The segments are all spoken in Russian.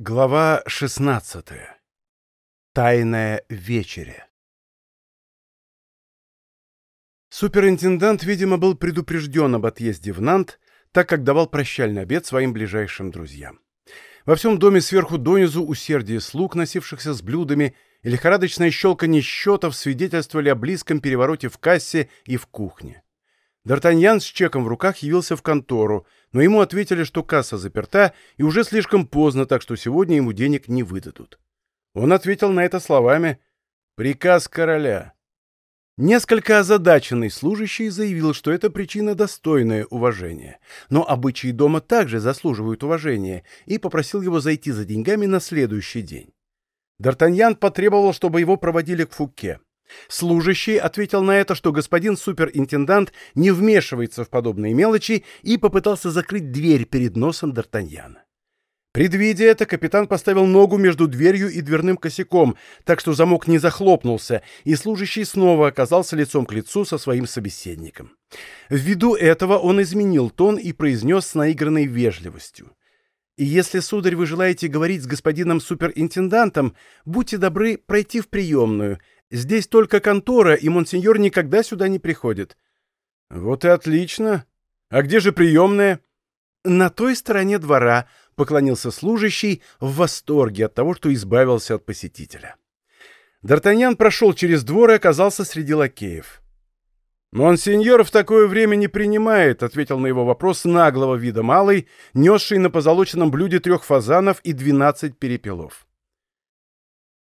Глава 16. Тайная вечеря. Суперинтендант, видимо, был предупрежден об отъезде в Нант, так как давал прощальный обед своим ближайшим друзьям. Во всем доме сверху донизу усердие слуг, носившихся с блюдами, и лихорадочное щелканье счетов свидетельствовали о близком перевороте в кассе и в кухне. Д'Артаньян с чеком в руках явился в контору, но ему ответили, что касса заперта и уже слишком поздно, так что сегодня ему денег не выдадут. Он ответил на это словами «Приказ короля». Несколько озадаченный служащий заявил, что эта причина достойная уважения, но обычаи дома также заслуживают уважения, и попросил его зайти за деньгами на следующий день. Д'Артаньян потребовал, чтобы его проводили к Фуке. Служащий ответил на это, что господин суперинтендант не вмешивается в подобные мелочи и попытался закрыть дверь перед носом Д'Артаньяна. Предвидя это, капитан поставил ногу между дверью и дверным косяком, так что замок не захлопнулся, и служащий снова оказался лицом к лицу со своим собеседником. Ввиду этого он изменил тон и произнес с наигранной вежливостью. «И если, сударь, вы желаете говорить с господином суперинтендантом, будьте добры пройти в приемную. Здесь только контора, и монсеньор никогда сюда не приходит». «Вот и отлично. А где же приемная?» «На той стороне двора», — поклонился служащий в восторге от того, что избавился от посетителя. Д'Артаньян прошел через двор и оказался среди лакеев. «Монсеньор в такое время не принимает», — ответил на его вопрос наглого вида малый, несший на позолоченном блюде трех фазанов и двенадцать перепелов.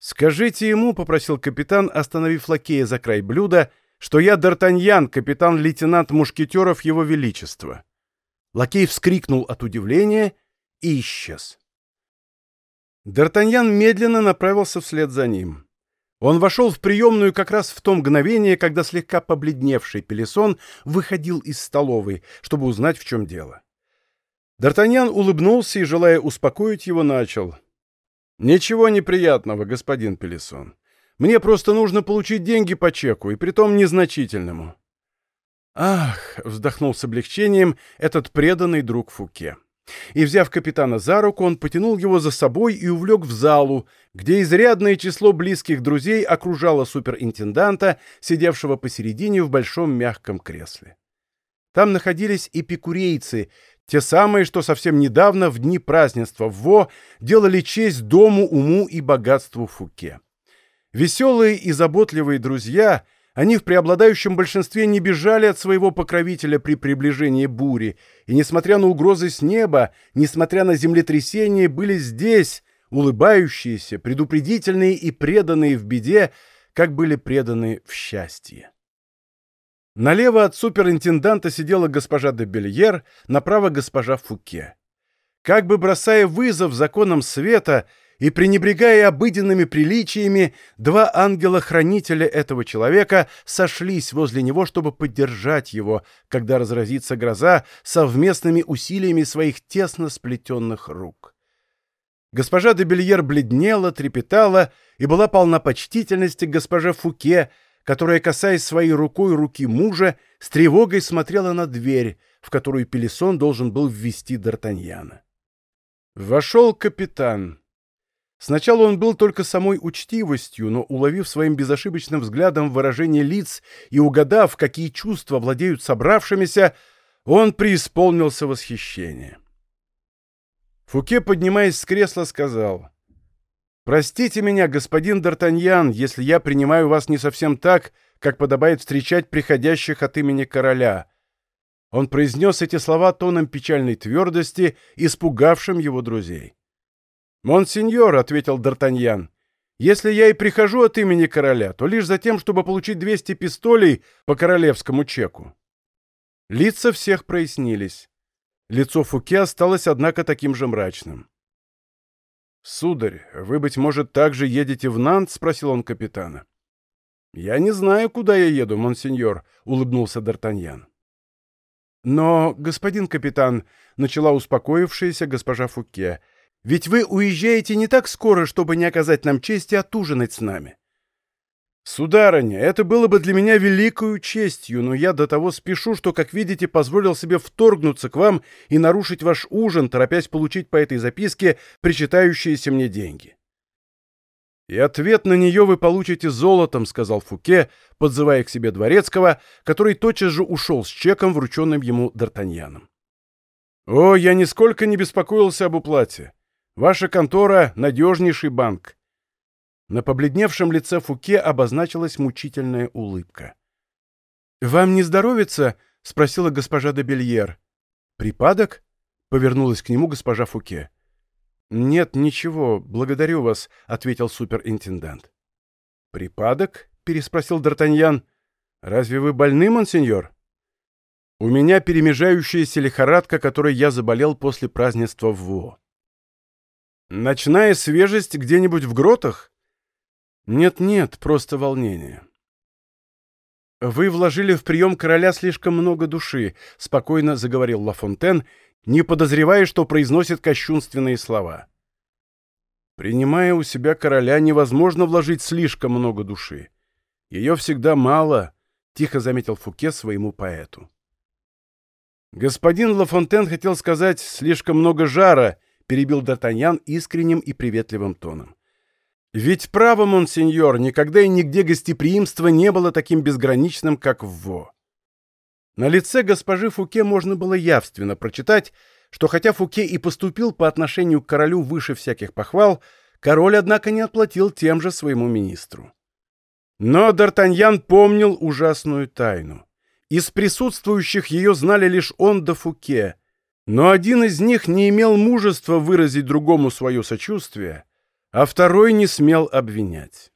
«Скажите ему», — попросил капитан, остановив лакея за край блюда, «что я Д'Артаньян, капитан-лейтенант мушкетеров Его Величества». Лакей вскрикнул от удивления и исчез. Д'Артаньян медленно направился вслед за ним. Он вошел в приемную как раз в то мгновение, когда слегка побледневший Пелесон выходил из столовой, чтобы узнать, в чем дело. Д'Артаньян улыбнулся и, желая успокоить его, начал — «Ничего неприятного, господин Пелесон. Мне просто нужно получить деньги по чеку, и притом незначительному». «Ах!» — вздохнул с облегчением этот преданный друг Фуке. И, взяв капитана за руку, он потянул его за собой и увлек в залу, где изрядное число близких друзей окружало суперинтенданта, сидевшего посередине в большом мягком кресле. Там находились эпикурейцы, те самые, что совсем недавно, в дни празднества в Во, делали честь дому, уму и богатству Фуке. Веселые и заботливые друзья, они в преобладающем большинстве не бежали от своего покровителя при приближении бури, и, несмотря на угрозы с неба, несмотря на землетрясение, были здесь, улыбающиеся, предупредительные и преданные в беде, как были преданы в счастье. Налево от суперинтенданта сидела госпожа де Бельер, направо госпожа Фуке. Как бы бросая вызов законам света и пренебрегая обыденными приличиями, два ангела-хранителя этого человека сошлись возле него, чтобы поддержать его, когда разразится гроза, совместными усилиями своих тесно сплетенных рук. Госпожа де Бельер бледнела, трепетала и была полна почтительности госпоже Фуке, которая, касаясь своей рукой руки мужа, с тревогой смотрела на дверь, в которую Пелесон должен был ввести Д'Артаньяна. Вошел капитан. Сначала он был только самой учтивостью, но, уловив своим безошибочным взглядом выражение лиц и угадав, какие чувства владеют собравшимися, он преисполнился восхищения. Фуке, поднимаясь с кресла, сказал — «Простите меня, господин Д'Артаньян, если я принимаю вас не совсем так, как подобает встречать приходящих от имени короля». Он произнес эти слова тоном печальной твердости, испугавшим его друзей. «Монсеньор», — ответил Д'Артаньян, — «если я и прихожу от имени короля, то лишь за тем, чтобы получить 200 пистолей по королевскому чеку». Лица всех прояснились. Лицо Фуке осталось, однако, таким же мрачным. «Сударь, вы, быть может, также едете в Нант?» — спросил он капитана. «Я не знаю, куда я еду, монсеньор», — улыбнулся Д'Артаньян. «Но, господин капитан», — начала успокоившаяся госпожа Фуке, — «ведь вы уезжаете не так скоро, чтобы не оказать нам чести отужинать с нами». «Сударыня, это было бы для меня великою честью, но я до того спешу, что, как видите, позволил себе вторгнуться к вам и нарушить ваш ужин, торопясь получить по этой записке причитающиеся мне деньги». «И ответ на нее вы получите золотом», — сказал Фуке, подзывая к себе Дворецкого, который тотчас же ушел с чеком, врученным ему Д'Артаньяном. «О, я нисколько не беспокоился об уплате. Ваша контора — надежнейший банк. На побледневшем лице Фуке обозначилась мучительная улыбка. «Вам не здоровится?» — спросила госпожа де Бельер. «Припадок?» — повернулась к нему госпожа Фуке. «Нет, ничего, благодарю вас», — ответил суперинтендант. «Припадок?» — переспросил Д'Артаньян. «Разве вы больны, монсеньор?» «У меня перемежающаяся лихорадка, которой я заболел после празднества в Во». «Ночная свежесть где-нибудь в гротах?» Нет-нет, просто волнение. Вы вложили в прием короля слишком много души, спокойно заговорил Лафонтен, не подозревая, что произносит кощунственные слова. Принимая у себя короля, невозможно вложить слишком много души. Ее всегда мало, тихо заметил Фуке своему поэту. Господин Лафонтен хотел сказать «слишком много жара», перебил Д'Артаньян искренним и приветливым тоном. Ведь право, монсеньор, никогда и нигде гостеприимство не было таким безграничным, как в Во. На лице госпожи Фуке можно было явственно прочитать, что хотя Фуке и поступил по отношению к королю выше всяких похвал, король, однако, не отплатил тем же своему министру. Но Д'Артаньян помнил ужасную тайну. Из присутствующих ее знали лишь он да Фуке, но один из них не имел мужества выразить другому свое сочувствие, а второй не смел обвинять.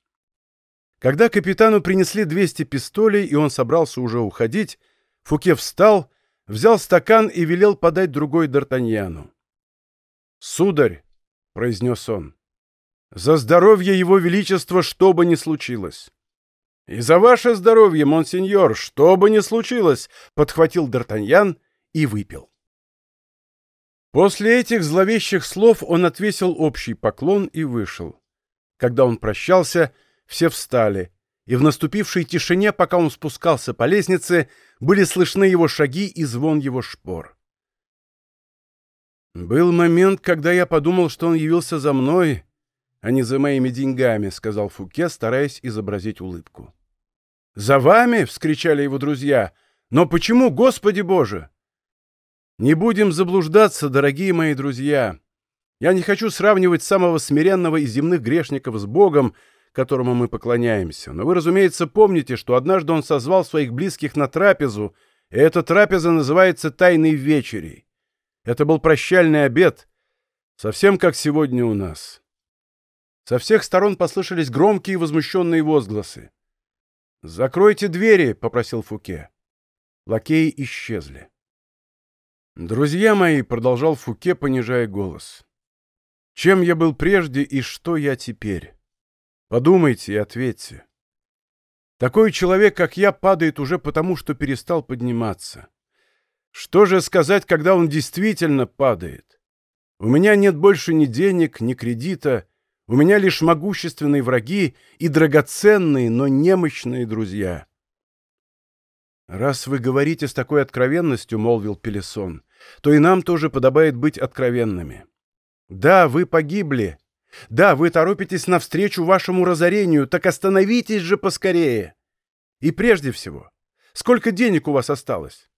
Когда капитану принесли 200 пистолей, и он собрался уже уходить, Фуке встал, взял стакан и велел подать другой Д'Артаньяну. «Сударь», — произнес он, — «за здоровье его величества, что бы ни случилось». «И за ваше здоровье, монсеньор, что бы ни случилось», — подхватил Д'Артаньян и выпил. После этих зловещих слов он отвесил общий поклон и вышел. Когда он прощался, все встали, и в наступившей тишине, пока он спускался по лестнице, были слышны его шаги и звон его шпор. «Был момент, когда я подумал, что он явился за мной, а не за моими деньгами», — сказал Фуке, стараясь изобразить улыбку. «За вами?» — вскричали его друзья. «Но почему, Господи Боже?» Не будем заблуждаться, дорогие мои друзья. Я не хочу сравнивать самого смиренного из земных грешников с Богом, которому мы поклоняемся. Но вы, разумеется, помните, что однажды он созвал своих близких на трапезу, и эта трапеза называется «Тайной вечерей». Это был прощальный обед, совсем как сегодня у нас. Со всех сторон послышались громкие возмущенные возгласы. «Закройте двери!» — попросил Фуке. Лакеи исчезли. «Друзья мои», — продолжал Фуке, понижая голос, — «чем я был прежде и что я теперь? Подумайте и ответьте. Такой человек, как я, падает уже потому, что перестал подниматься. Что же сказать, когда он действительно падает? У меня нет больше ни денег, ни кредита, у меня лишь могущественные враги и драгоценные, но немощные друзья». «Раз вы говорите с такой откровенностью, — молвил Пелесон, то и нам тоже подобает быть откровенными. Да, вы погибли. Да, вы торопитесь навстречу вашему разорению, так остановитесь же поскорее. И прежде всего, сколько денег у вас осталось?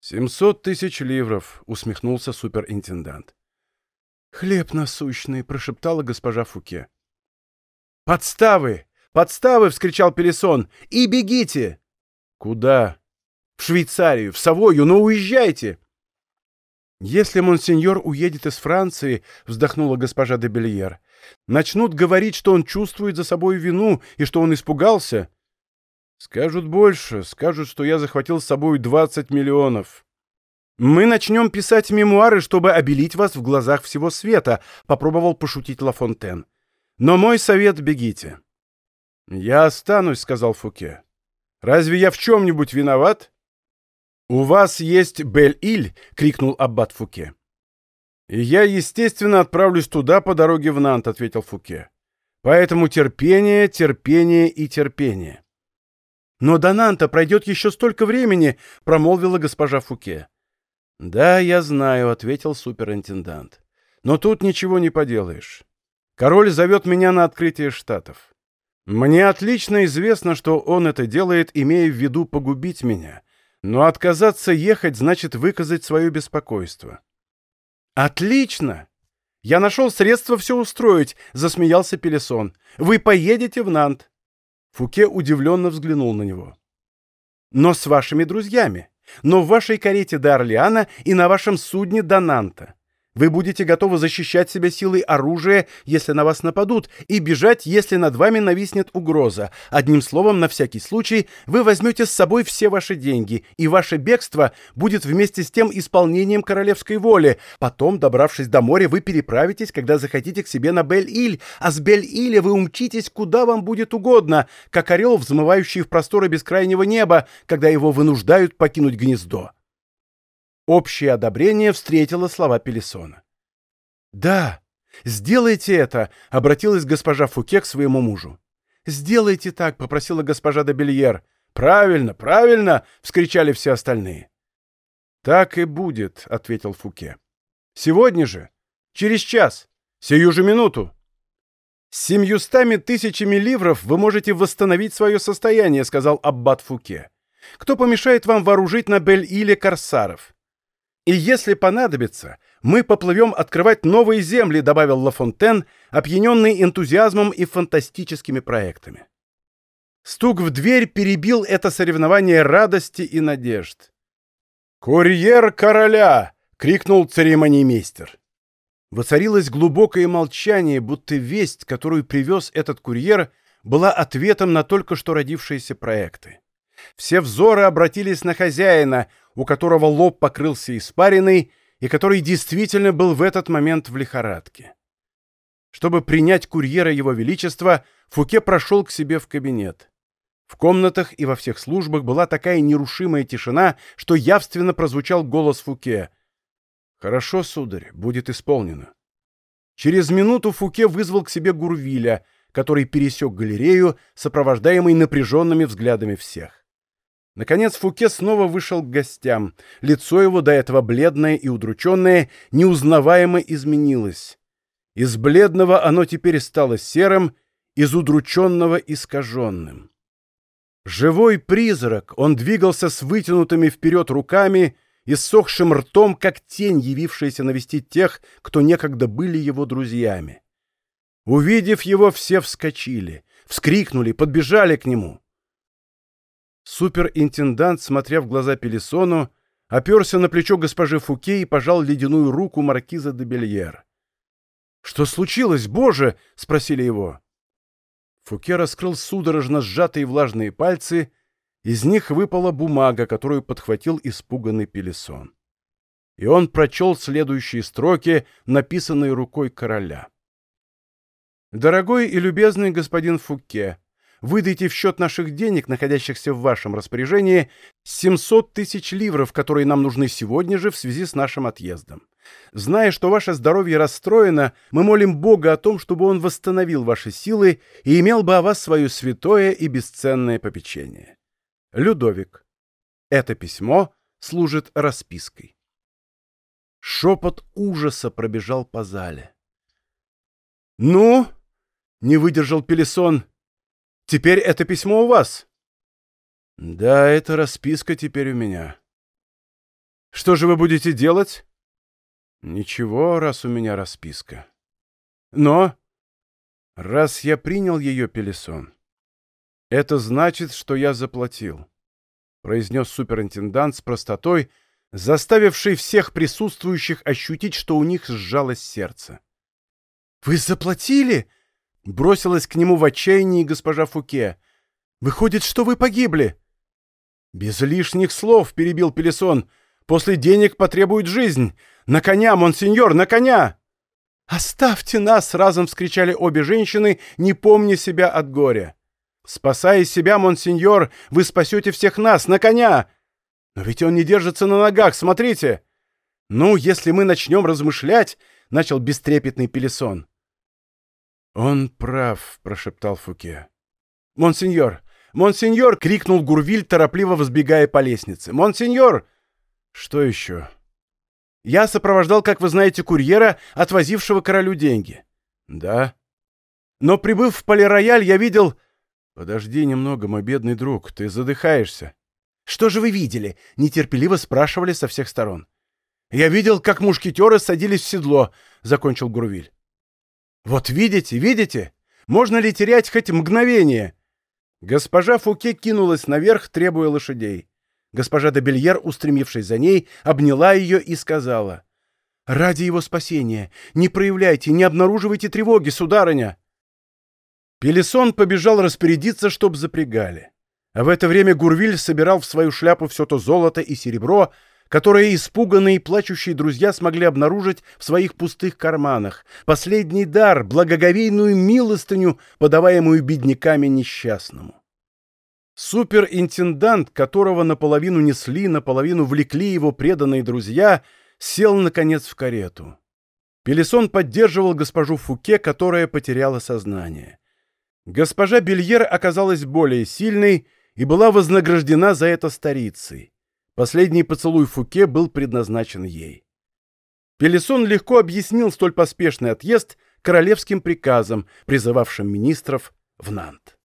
«Семьсот тысяч ливров», — усмехнулся суперинтендант. «Хлеб насущный», — прошептала госпожа Фуке. «Подставы! Подставы!» — вскричал Пелесон. «И бегите!» «Куда?» «В Швейцарию, в Савою, но уезжайте!» «Если монсеньор уедет из Франции, — вздохнула госпожа де Бельер, — начнут говорить, что он чувствует за собой вину и что он испугался. Скажут больше, скажут, что я захватил с собой двадцать миллионов. Мы начнем писать мемуары, чтобы обелить вас в глазах всего света, — попробовал пошутить Лафонтен. Но мой совет — бегите. Я останусь, — сказал Фуке. Разве я в чем-нибудь виноват? «У вас есть Бель-Иль!» — крикнул Аббат Фуке. «И я, естественно, отправлюсь туда по дороге в Нант», — ответил Фуке. Поэтому терпение, терпение и терпение. «Но до Нанта пройдет еще столько времени», — промолвила госпожа Фуке. «Да, я знаю», — ответил суперинтендант. «Но тут ничего не поделаешь. Король зовет меня на открытие штатов. Мне отлично известно, что он это делает, имея в виду погубить меня. Но отказаться ехать значит выказать свое беспокойство». «Отлично! Я нашел средства все устроить», — засмеялся Пелесон. «Вы поедете в Нант. Фуке удивленно взглянул на него. «Но с вашими друзьями. Но в вашей карете до Орлеана и на вашем судне до Нанта. Вы будете готовы защищать себя силой оружия, если на вас нападут, и бежать, если над вами нависнет угроза. Одним словом, на всякий случай, вы возьмете с собой все ваши деньги, и ваше бегство будет вместе с тем исполнением королевской воли. Потом, добравшись до моря, вы переправитесь, когда захотите к себе на Бель-Иль, а с Бель-Иля вы умчитесь, куда вам будет угодно, как орел, взмывающий в просторы бескрайнего неба, когда его вынуждают покинуть гнездо. Общее одобрение встретило слова Пелесона. «Да, сделайте это!» — обратилась госпожа Фуке к своему мужу. «Сделайте так!» — попросила госпожа де Бельер. «Правильно, правильно!» — вскричали все остальные. «Так и будет», — ответил Фуке. «Сегодня же? Через час? Сию же минуту?» «С семьюстами тысячами ливров вы можете восстановить свое состояние», — сказал Аббат Фуке. «Кто помешает вам вооружить на Бель-Иле корсаров? «И если понадобится, мы поплывем открывать новые земли», добавил Лафонтен, опьяненный энтузиазмом и фантастическими проектами. Стук в дверь перебил это соревнование радости и надежд. «Курьер короля!» — крикнул церемониймейстер. Воцарилось глубокое молчание, будто весть, которую привез этот курьер, была ответом на только что родившиеся проекты. Все взоры обратились на хозяина, у которого лоб покрылся испариной и который действительно был в этот момент в лихорадке. Чтобы принять курьера Его Величества, Фуке прошел к себе в кабинет. В комнатах и во всех службах была такая нерушимая тишина, что явственно прозвучал голос Фуке. «Хорошо, сударь, будет исполнено». Через минуту Фуке вызвал к себе Гурвиля, который пересек галерею, сопровождаемый напряженными взглядами всех. Наконец Фуке снова вышел к гостям. Лицо его, до этого бледное и удрученное, неузнаваемо изменилось. Из бледного оно теперь стало серым, из удрученного — искаженным. Живой призрак, он двигался с вытянутыми вперед руками и ссохшим ртом, как тень, явившаяся навестить тех, кто некогда были его друзьями. Увидев его, все вскочили, вскрикнули, подбежали к нему. Суперинтендант, смотря в глаза Пелесону, оперся на плечо госпожи Фуке и пожал ледяную руку маркиза де Бельер. «Что случилось, Боже?» — спросили его. Фуке раскрыл судорожно сжатые влажные пальцы, из них выпала бумага, которую подхватил испуганный Пелесон. И он прочел следующие строки, написанные рукой короля. «Дорогой и любезный господин Фуке, выдайте в счет наших денег, находящихся в вашем распоряжении, 700 тысяч ливров, которые нам нужны сегодня же в связи с нашим отъездом. Зная, что ваше здоровье расстроено, мы молим Бога о том, чтобы Он восстановил ваши силы и имел бы о вас свое святое и бесценное попечение. Людовик. Это письмо служит распиской. Шепот ужаса пробежал по зале. «Ну?» — не выдержал Пелесон. Теперь это письмо у вас?» «Да, это расписка теперь у меня». «Что же вы будете делать?» «Ничего, раз у меня расписка. Но, раз я принял ее, Пелесон, это значит, что я заплатил», — произнес суперинтендант с простотой, заставивший всех присутствующих ощутить, что у них сжалось сердце. «Вы заплатили?» Бросилась к нему в отчаянии госпожа Фуке. «Выходит, что вы погибли!» «Без лишних слов», — перебил Пелесон. «После денег потребует жизнь. На коня, монсеньор, на коня!» «Оставьте нас!» — разом вскричали обе женщины, не помня себя от горя. «Спасая себя, монсеньор, вы спасете всех нас! На коня!» «Но ведь он не держится на ногах, смотрите!» «Ну, если мы начнем размышлять...» — начал бестрепетный Пелесон. «Он прав», — прошептал Фуке. «Монсеньор! Монсеньор!» — крикнул Гурвиль, торопливо взбегая по лестнице. «Монсеньор!» «Что еще?» «Я сопровождал, как вы знаете, курьера, отвозившего королю деньги». «Да». «Но, прибыв в Полирояль, я видел...» «Подожди немного, мой бедный друг, ты задыхаешься». «Что же вы видели?» — нетерпеливо спрашивали со всех сторон. «Я видел, как мушкетеры садились в седло», — закончил Гурвиль. «Вот видите, видите? Можно ли терять хоть мгновение?» Госпожа Фуке кинулась наверх, требуя лошадей. Госпожа де Бельер, устремившись за ней, обняла ее и сказала. «Ради его спасения, не проявляйте, не обнаруживайте тревоги, сударыня!» Пелесон побежал распорядиться, чтоб запрягали. А в это время Гурвиль собирал в свою шляпу все то золото и серебро, которое испуганные и плачущие друзья смогли обнаружить в своих пустых карманах, последний дар, благоговейную милостыню, подаваемую бедняками несчастному. Суперинтендант, которого наполовину несли, наполовину влекли его преданные друзья, сел, наконец, в карету. Пелесон поддерживал госпожу Фуке, которая потеряла сознание. Госпожа Бельер оказалась более сильной и была вознаграждена за это старицей. Последний поцелуй Фуке был предназначен ей. Пелесон легко объяснил столь поспешный отъезд королевским приказом, призывавшим министров в Нант.